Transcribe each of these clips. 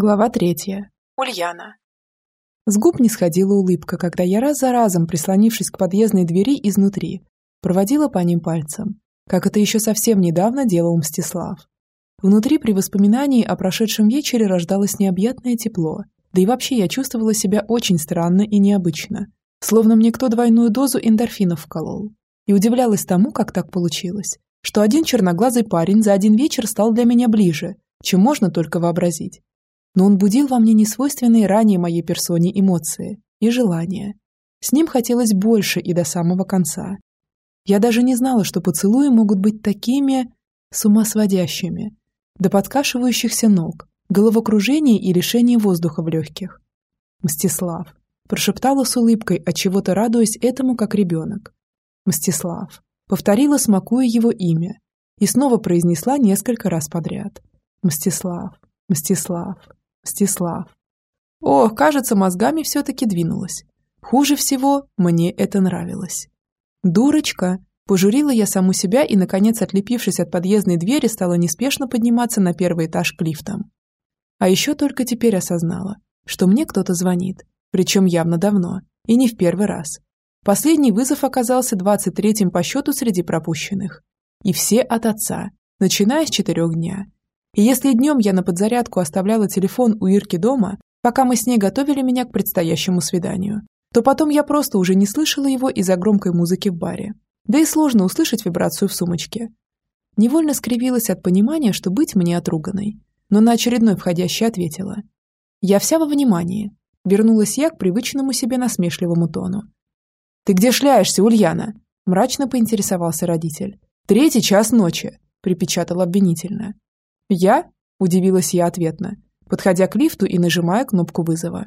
Глава третья. Ульяна. С губ не сходила улыбка, когда я раз за разом, прислонившись к подъездной двери изнутри, проводила по ним пальцем, как это еще совсем недавно делал Мстислав. Внутри при воспоминании о прошедшем вечере рождалось необъятное тепло, да и вообще я чувствовала себя очень странно и необычно, словно мне кто двойную дозу эндорфинов вколол. И удивлялась тому, как так получилось, что один черноглазый парень за один вечер стал для меня ближе, чем можно только вообразить но он будил во мне несвойственные ранее моей персоне эмоции и желания. С ним хотелось больше и до самого конца. Я даже не знала, что поцелуи могут быть такими с ума сводящими, до подкашивающихся ног, головокружения и лишения воздуха в легких. «Мстислав», прошептала с улыбкой, от чего то радуясь этому, как ребенок. «Мстислав», повторила, смакуя его имя, и снова произнесла несколько раз подряд. «Мстислав, Мстислав, Мстислав. О, кажется, мозгами все-таки двинулась. Хуже всего мне это нравилось. «Дурочка!» Пожурила я саму себя и, наконец, отлепившись от подъездной двери, стала неспешно подниматься на первый этаж к лифтам. А еще только теперь осознала, что мне кто-то звонит, причем явно давно, и не в первый раз. Последний вызов оказался 23-м по счету среди пропущенных. И все от отца, начиная с четырех дня. И если днем я на подзарядку оставляла телефон у Ирки дома, пока мы с ней готовили меня к предстоящему свиданию, то потом я просто уже не слышала его из-за громкой музыки в баре. Да и сложно услышать вибрацию в сумочке. Невольно скривилась от понимания, что быть мне отруганной, но на очередной входящий ответила. «Я вся во внимании», — вернулась я к привычному себе насмешливому тону. «Ты где шляешься, Ульяна?» — мрачно поинтересовался родитель. «Третий час ночи», — припечатал обвинительно. «Я?» – удивилась я ответно, подходя к лифту и нажимая кнопку вызова.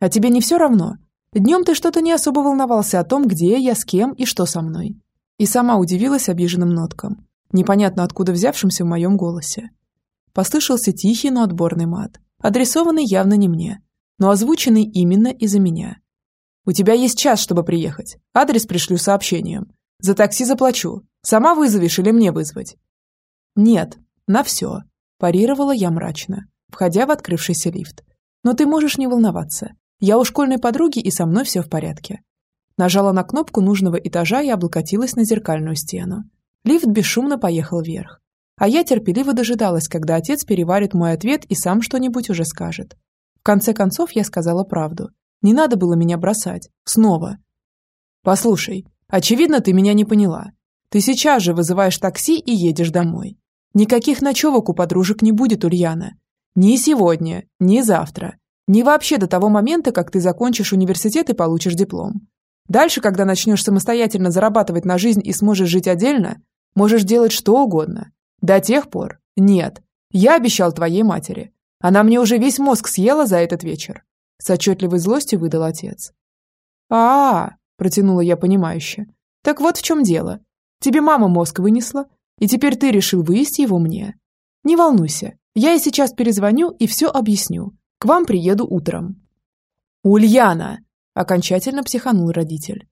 «А тебе не все равно? Днем ты что-то не особо волновался о том, где я, с кем и что со мной». И сама удивилась обиженным ноткам, непонятно откуда взявшимся в моем голосе. Послышался тихий, но отборный мат, адресованный явно не мне, но озвученный именно из-за меня. «У тебя есть час, чтобы приехать. Адрес пришлю сообщением. За такси заплачу. Сама вызовешь или мне вызвать?» «Нет», на все. Парировала я мрачно, входя в открывшийся лифт. Но ты можешь не волноваться. Я у школьной подруги, и со мной все в порядке. Нажала на кнопку нужного этажа и облокотилась на зеркальную стену. Лифт бесшумно поехал вверх. А я терпеливо дожидалась, когда отец переварит мой ответ и сам что-нибудь уже скажет. В конце концов, я сказала правду. Не надо было меня бросать. Снова. «Послушай, очевидно, ты меня не поняла. Ты сейчас же вызываешь такси и едешь домой. Никаких ночевок у подружек не будет, Ульяна. Ни сегодня, ни завтра. Ни вообще до того момента, как ты закончишь университет и получишь диплом. Дальше, когда начнешь самостоятельно зарабатывать на жизнь и сможешь жить отдельно, можешь делать что угодно. До тех пор нет. Я обещал твоей матери. Она мне уже весь мозг съела за этот вечер. С отчетливой злостью выдал отец. а, -а, протянула я понимающе. Так вот в чем дело. Тебе мама мозг вынесла, и теперь ты решил вывести его мне. Не волнуйся, я и сейчас перезвоню и все объясню. К вам приеду утром». «Ульяна!» – окончательно психанул родитель.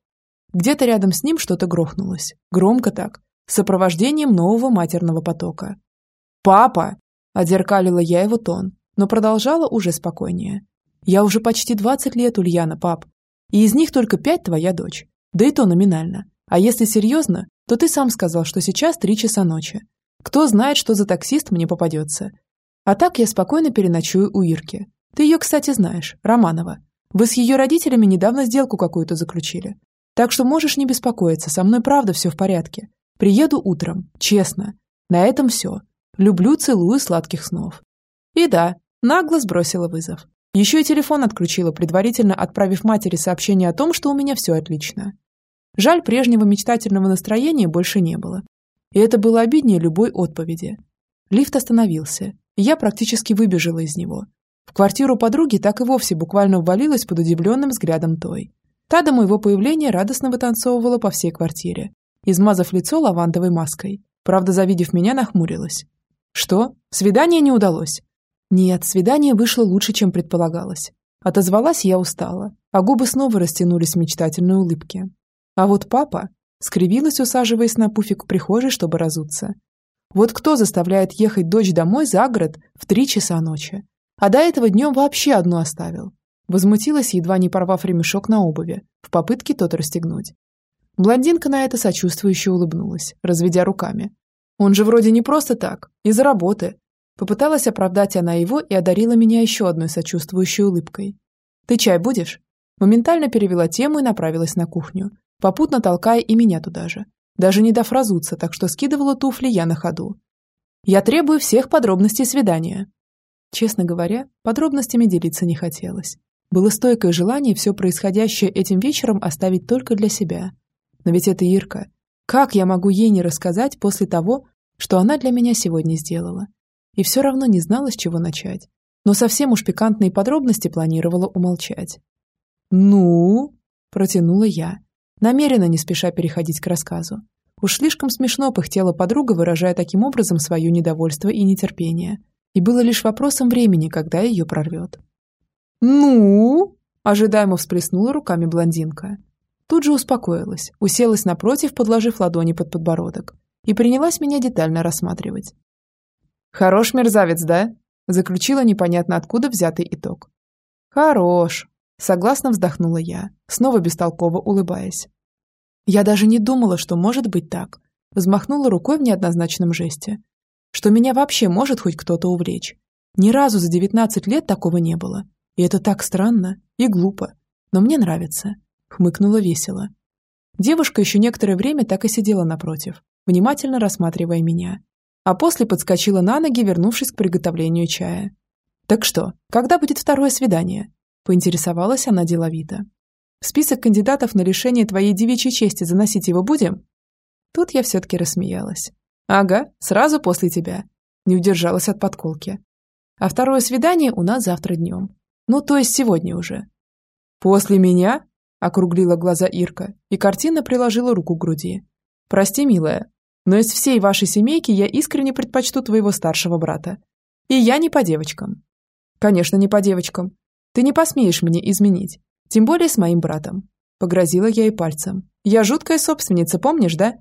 Где-то рядом с ним что-то грохнулось. Громко так, с сопровождением нового матерного потока. «Папа!» – одеркалила я его тон, но продолжала уже спокойнее. «Я уже почти 20 лет, Ульяна, пап, и из них только пять твоя дочь, да и то номинально. А если серьезно, то ты сам сказал, что сейчас три часа ночи. Кто знает, что за таксист мне попадется. А так я спокойно переночую у Ирки. Ты ее, кстати, знаешь, Романова. Вы с ее родителями недавно сделку какую-то заключили. Так что можешь не беспокоиться, со мной правда все в порядке. Приеду утром, честно. На этом все. Люблю, целую, сладких снов. И да, нагло сбросила вызов. Еще и телефон отключила, предварительно отправив матери сообщение о том, что у меня все отлично. Жаль, прежнего мечтательного настроения больше не было. И это было обиднее любой отповеди. Лифт остановился, и я практически выбежала из него. В квартиру подруги так и вовсе буквально ввалилась под удивленным взглядом той. Та до моего появления радостно вытанцовывала по всей квартире, измазав лицо лавандовой маской. Правда, завидев меня, нахмурилась. «Что? Свидание не удалось?» «Нет, свидание вышло лучше, чем предполагалось». Отозвалась я устала, а губы снова растянулись в мечтательной улыбке. А вот папа скривилась, усаживаясь на пуфик в прихожей, чтобы разуться. Вот кто заставляет ехать дочь домой за город в три часа ночи? А до этого днем вообще одну оставил. Возмутилась, едва не порвав ремешок на обуви, в попытке тот расстегнуть. Блондинка на это сочувствующе улыбнулась, разведя руками. «Он же вроде не просто так, из-за работы». Попыталась оправдать она его и одарила меня еще одной сочувствующей улыбкой. «Ты чай будешь?» Моментально перевела тему и направилась на кухню, попутно толкая и меня туда же. Даже не дав разуться, так что скидывала туфли я на ходу. «Я требую всех подробностей свидания». Честно говоря, подробностями делиться не хотелось. Было стойкое желание все происходящее этим вечером оставить только для себя. Но ведь это Ирка. Как я могу ей не рассказать после того, что она для меня сегодня сделала? И все равно не знала, с чего начать. Но совсем уж пикантные подробности планировала умолчать. «Ну?» – протянула я, намеренно не спеша переходить к рассказу. Уж слишком смешно пыхтела подруга, выражая таким образом свое недовольство и нетерпение. И было лишь вопросом времени, когда ее прорвет. «Ну?» – ожидаемо всплеснула руками блондинка. Тут же успокоилась, уселась напротив, подложив ладони под подбородок, и принялась меня детально рассматривать. «Хорош мерзавец, да?» – заключила непонятно откуда взятый итог. «Хорош», – согласно вздохнула я, снова бестолково улыбаясь. Я даже не думала, что может быть так. Взмахнула рукой в неоднозначном жесте. Что меня вообще может хоть кто-то увлечь. Ни разу за девятнадцать лет такого не было. И это так странно и глупо. Но мне нравится. Хмыкнула весело. Девушка еще некоторое время так и сидела напротив, внимательно рассматривая меня. А после подскочила на ноги, вернувшись к приготовлению чая. «Так что, когда будет второе свидание?» Поинтересовалась она деловито. «В список кандидатов на лишение твоей девичьей чести заносить его будем?» Тут я все-таки рассмеялась. «Ага, сразу после тебя». Не удержалась от подколки. «А второе свидание у нас завтра днем. Ну, то есть сегодня уже. После меня? Округлила глаза Ирка и картина приложила руку к груди. Прости, милая, но из всей вашей семейки я искренне предпочту твоего старшего брата. И я не по девочкам. Конечно, не по девочкам. Ты не посмеешь мне изменить. Тем более с моим братом. Погрозила я ей пальцем. Я жуткая собственница, помнишь, да?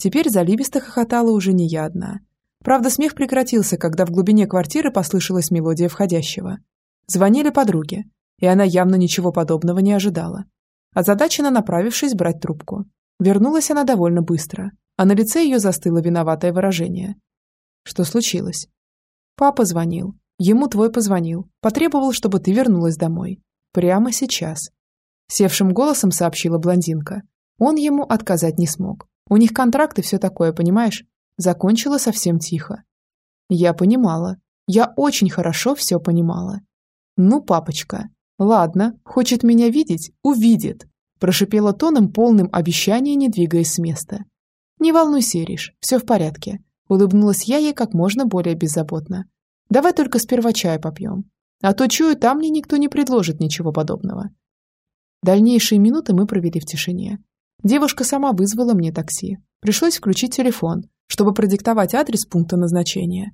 Теперь заливисто хохотала уже не я одна. Правда, смех прекратился, когда в глубине квартиры послышалась мелодия входящего. Звонили подруге, и она явно ничего подобного не ожидала. Озадаченно направившись брать трубку. Вернулась она довольно быстро, а на лице ее застыло виноватое выражение. Что случилось? Папа звонил. Ему твой позвонил. Потребовал, чтобы ты вернулась домой. Прямо сейчас. Севшим голосом сообщила блондинка. Он ему отказать не смог. У них контракт и все такое, понимаешь? Закончила совсем тихо. Я понимала. Я очень хорошо все понимала. «Ну, папочка, ладно, хочет меня видеть – увидит», прошипела тоном, полным обещания, не двигаясь с места. «Не волнуйся, Ириш, все в порядке», улыбнулась я ей как можно более беззаботно. «Давай только сперва чая попьем, а то, чую, там мне никто не предложит ничего подобного». Дальнейшие минуты мы провели в тишине. Девушка сама вызвала мне такси. Пришлось включить телефон, чтобы продиктовать адрес пункта назначения.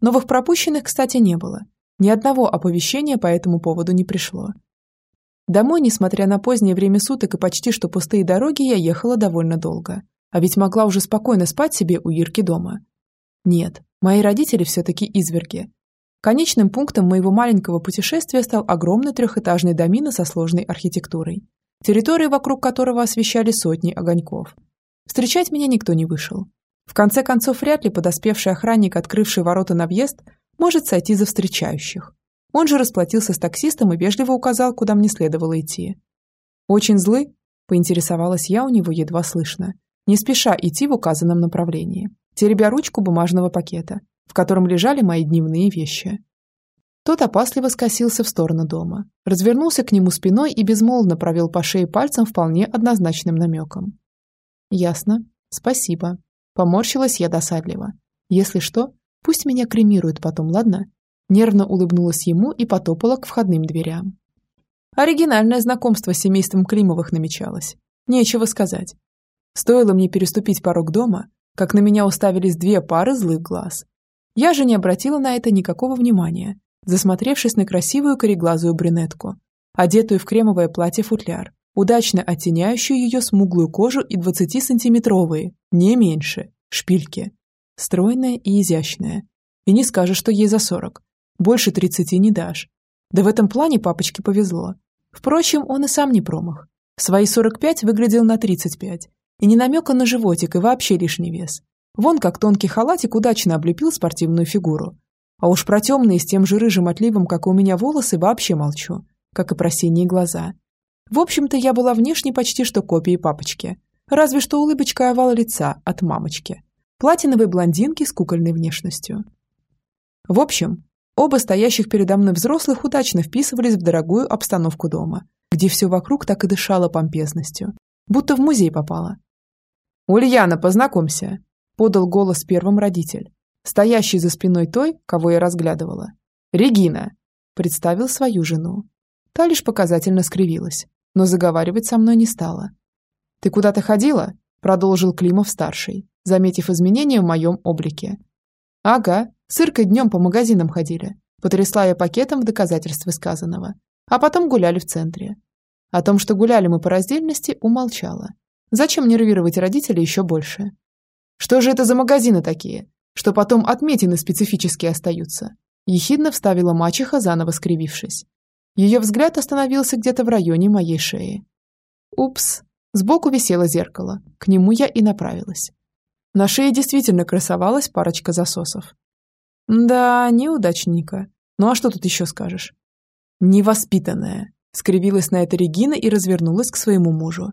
Новых пропущенных, кстати, не было, ни одного оповещения по этому поводу не пришло. Домой, несмотря на позднее время суток и почти что пустые дороги, я ехала довольно долго. А ведь могла уже спокойно спать себе у Ирки дома. Нет, мои родители все-таки изверги. Конечным пунктом моего маленького путешествия стал огромный трехэтажный домино со сложной архитектурой, территория вокруг которого освещали сотни огоньков. Встречать меня никто не вышел. В конце концов, вряд ли подоспевший охранник, открывший ворота на въезд, может сойти за встречающих. Он же расплатился с таксистом и вежливо указал, куда мне следовало идти. «Очень злы?» – поинтересовалась я у него едва слышно, не спеша идти в указанном направлении, теребя ручку бумажного пакета, в котором лежали мои дневные вещи. Тот опасливо скосился в сторону дома, развернулся к нему спиной и безмолвно провел по шее пальцем вполне однозначным намеком. «Ясно. Спасибо». Поморщилась я досадливо. «Если что, Пусть меня кремируют потом, ладно?» Нервно улыбнулась ему и потопала к входным дверям. Оригинальное знакомство с семейством Климовых намечалось. Нечего сказать. Стоило мне переступить порог дома, как на меня уставились две пары злых глаз. Я же не обратила на это никакого внимания, засмотревшись на красивую кореглазую брюнетку, одетую в кремовое платье-футляр, удачно оттеняющую ее смуглую кожу и 20-сантиметровые, не меньше, шпильки стройная и изящная. И не скажешь, что ей за сорок. Больше тридцати не дашь. Да в этом плане папочке повезло. Впрочем, он и сам не промах. В свои 45 выглядел на 35. И не намека на животик и вообще лишний вес. Вон как тонкий халатик удачно облепил спортивную фигуру. А уж про темные с тем же рыжим отливом, как у меня волосы, вообще молчу. Как и про синие глаза. В общем-то, я была внешне почти что копией папочки. Разве что улыбочка овал лица от мамочки. Платиновой блондинки с кукольной внешностью. В общем, оба стоящих передо мной взрослых удачно вписывались в дорогую обстановку дома, где все вокруг так и дышало помпезностью, будто в музей попало. «Ульяна, познакомься!» – подал голос первым родитель, стоящий за спиной той, кого я разглядывала. «Регина!» – представил свою жену. Та лишь показательно скривилась, но заговаривать со мной не стала. «Ты куда-то ходила?» – продолжил Климов-старший, заметив изменения в моем облике. «Ага, с Иркой днем по магазинам ходили», – потрясла я пакетом в доказательство сказанного. А потом гуляли в центре. О том, что гуляли мы по раздельности, умолчала. Зачем нервировать родителей еще больше? Что же это за магазины такие, что потом отметины специфические остаются? Ехидно вставила мачеха, заново скривившись. Ее взгляд остановился где-то в районе моей шеи. Упс. Сбоку висело зеркало. К нему я и направилась. На шее действительно красовалась парочка засосов. Да, неудачника. Ну а что тут еще скажешь? Невоспитанная. Скривилась на это Регина и развернулась к своему мужу.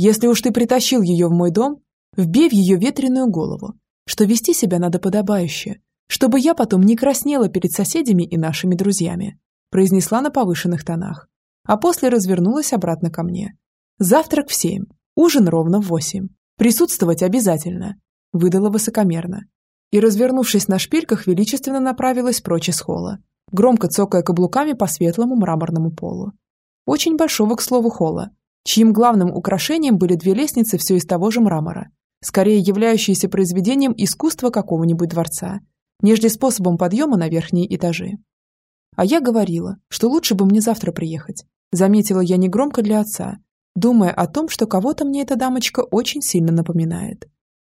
Если уж ты притащил ее в мой дом, вбей в ее ветреную голову, что вести себя надо подобающе, чтобы я потом не краснела перед соседями и нашими друзьями произнесла на повышенных тонах, а после развернулась обратно ко мне. «Завтрак в семь, ужин ровно в восемь. Присутствовать обязательно», – выдала высокомерно. И, развернувшись на шпильках, величественно направилась прочь из холла, громко цокая каблуками по светлому мраморному полу. Очень большого, к слову, холла, чьим главным украшением были две лестницы все из того же мрамора, скорее являющиеся произведением искусства какого-нибудь дворца, нежели способом подъема на верхние этажи. А я говорила, что лучше бы мне завтра приехать. Заметила я негромко для отца, думая о том, что кого-то мне эта дамочка очень сильно напоминает.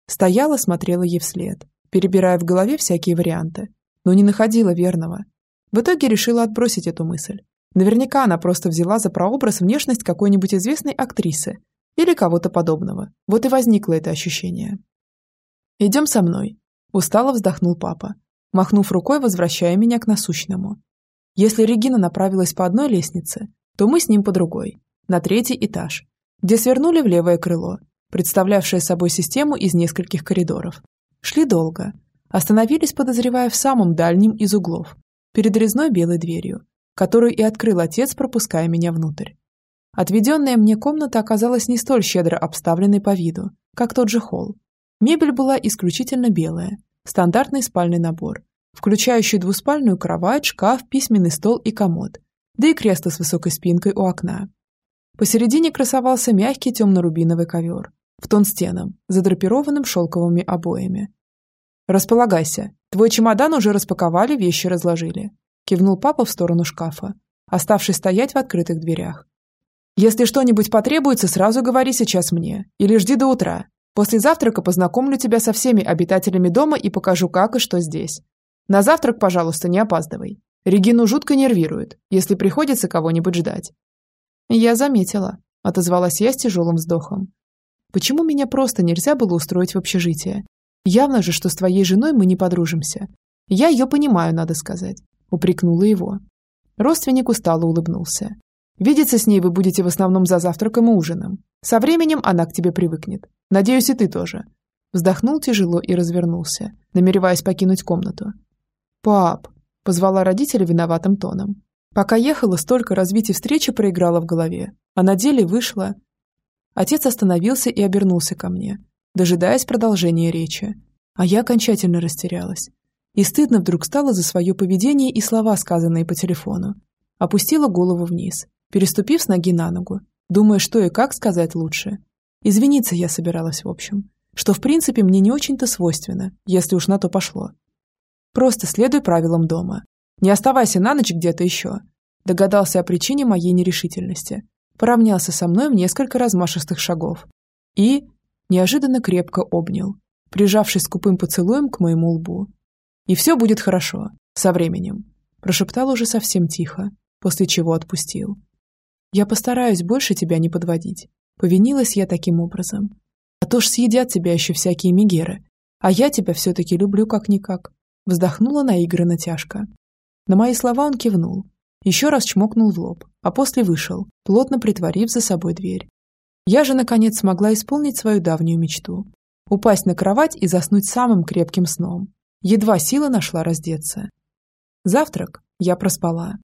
Стояла, смотрела ей вслед, перебирая в голове всякие варианты, но не находила верного. В итоге решила отбросить эту мысль. Наверняка она просто взяла за прообраз внешность какой-нибудь известной актрисы или кого-то подобного. Вот и возникло это ощущение. «Идем со мной», – устало вздохнул папа, махнув рукой, возвращая меня к насущному. Если Регина направилась по одной лестнице, то мы с ним по другой, на третий этаж, где свернули в левое крыло, представлявшее собой систему из нескольких коридоров. Шли долго. Остановились, подозревая, в самом дальнем из углов, перед резной белой дверью, которую и открыл отец, пропуская меня внутрь. Отведенная мне комната оказалась не столь щедро обставленной по виду, как тот же холл. Мебель была исключительно белая, стандартный спальный набор, включающий двуспальную кровать, шкаф, письменный стол и комод, да и кресло с высокой спинкой у окна. Посередине красовался мягкий темно-рубиновый ковер, в тон стенам, задрапированным шелковыми обоями. «Располагайся. Твой чемодан уже распаковали, вещи разложили», кивнул папа в сторону шкафа, оставшись стоять в открытых дверях. «Если что-нибудь потребуется, сразу говори сейчас мне. Или жди до утра. После завтрака познакомлю тебя со всеми обитателями дома и покажу, как и что здесь. На завтрак, пожалуйста, не опаздывай. Регину жутко нервирует, если приходится кого-нибудь ждать. Я заметила, отозвалась я с тяжелым вздохом. Почему меня просто нельзя было устроить в общежитие? Явно же, что с твоей женой мы не подружимся. Я ее понимаю, надо сказать. Упрекнула его. Родственник устало улыбнулся. Видеться с ней вы будете в основном за завтраком и ужином. Со временем она к тебе привыкнет. Надеюсь, и ты тоже. Вздохнул тяжело и развернулся, намереваясь покинуть комнату. «Пап!» – позвала родителя виноватым тоном. Пока ехала, столько развитий встречи проиграла в голове, а на деле вышла. Отец остановился и обернулся ко мне, дожидаясь продолжения речи. А я окончательно растерялась. И стыдно вдруг стало за свое поведение и слова, сказанные по телефону. Опустила голову вниз, переступив с ноги на ногу, думая, что и как сказать лучше. Извиниться я собиралась в общем, что в принципе мне не очень-то свойственно, если уж на то пошло. Просто следуй правилам дома. Не оставайся на ночь где-то еще. Догадался о причине моей нерешительности. Поравнялся со мной в несколько размашистых шагов. И неожиданно крепко обнял, прижавшись скупым поцелуем к моему лбу. И все будет хорошо. Со временем. Прошептал уже совсем тихо, после чего отпустил. Я постараюсь больше тебя не подводить. Повинилась я таким образом. А то ж съедят тебя еще всякие мигеры. А я тебя все-таки люблю как-никак. Вздохнула наигранно тяжко. На мои слова он кивнул. Еще раз чмокнул в лоб, а после вышел, плотно притворив за собой дверь. Я же, наконец, смогла исполнить свою давнюю мечту. Упасть на кровать и заснуть самым крепким сном. Едва сила нашла раздеться. Завтрак я проспала.